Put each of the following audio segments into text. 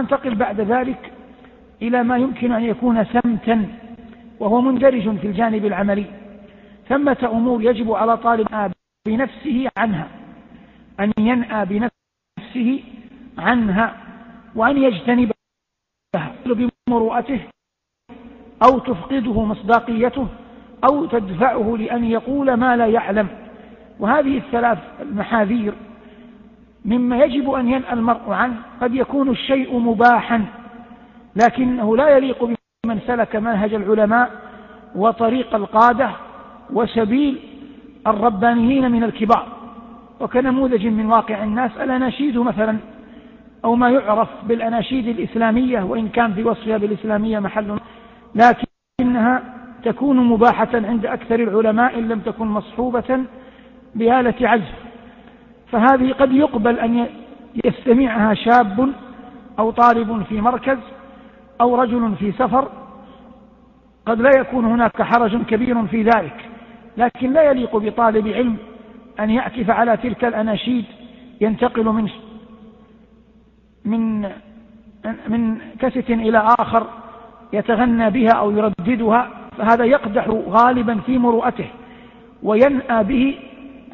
ننتقل بعد ذلك إلى ما يمكن أن يكون سمتا وهو مندرج في الجانب العملي. ثمة أمور يجب على طالب بنفسه عنها أن ينأى بنفسه عنها وأن يجتنبها. بمروءته أو تفقده مصداقيته أو تدفعه لأن يقول ما لا يعلم. وهذه الثلاث المحاذير مما يجب أن ينأى المرء عنه قد يكون الشيء مباحا لكنه لا يليق بمن سلك منهج العلماء وطريق القادة وسبيل الربانيين من الكبار. وكنموذج من واقع الناس الأناشيد مثلا أو ما يعرف بالأناشيد الإسلامية وإن كان في وصفها بالإسلامية محل لكنها تكون مباحة عند أكثر العلماء إن لم تكن مصحوبة بآلة عزف. فهذه قد يقبل أن يستمعها شاب أو طالب في مركز أو رجل في سفر. قد لا يكون هناك حرج كبير في ذلك لكن لا يليق بطالب علم أن يعكف على تلك الأناشيد ينتقل من من من كسة إلى آخر يتغنى بها أو يرددها فهذا يقدح غالبا في مروءته وينأى به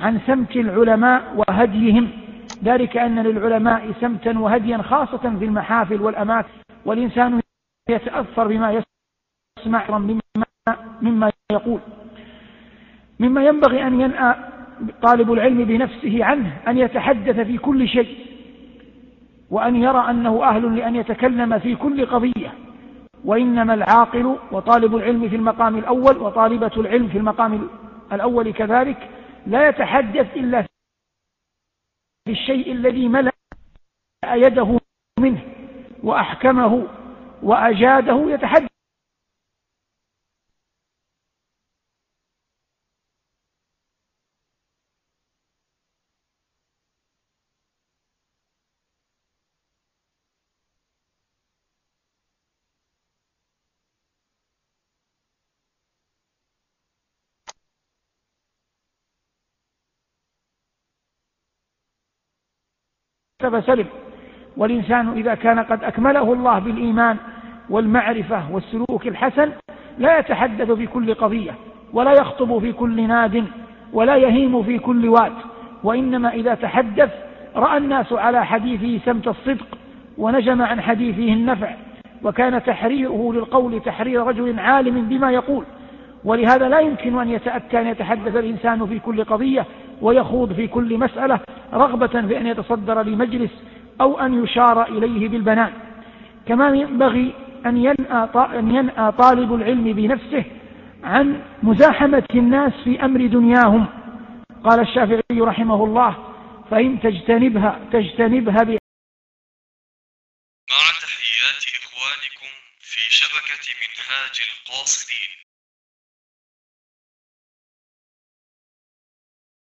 عن سمت العلماء وهديهم. ذلك أن للعلماء سمتا وهديا خاصة في المحافل والأماكن والإنسان يتأثر بما يسمع مما, يقول. مما ينبغي أن ينأى طالب العلم بنفسه عنه أن يتحدث في كل شيء وأن يرى أنه أهل لأن يتكلم في كل قضية. وإنما العاقل وطالب العلم في المقام الأول وطالبة العلم في المقام الأول كذلك لا يتحدث إلا في الشيء الذي ملأ يده منه وأحكمه وأجاده يتحدث. فسلم والإنسان إذا كان قد أكمله الله بالإيمان والمعرفة والسلوك الحسن لا يتحدث في كل قضية ولا يخطب في كل ناد ولا يهيم في كل واد وإنما إذا تحدث رأى الناس على حديثه سمت الصدق ونجم عن حديثه النفع وكان تحريره للقول تحرير رجل عالم بما يقول. ولهذا لا يمكن أن يتأتى أن يتحدث الإنسان في كل قضية ويخوض في كل مسألة رغبة في أن يتصدر لمجلس أو أن يشار إليه بالبنان. كما ينبغي أن ينأى, أن ينأى طالب العلم بنفسه عن مزاحمة الناس في أمر دنياهم. قال الشافعي رحمه الله فإن تجتنبها تجتنبها مع تحيات إخوانكم في شبكة منهاج القاصدين.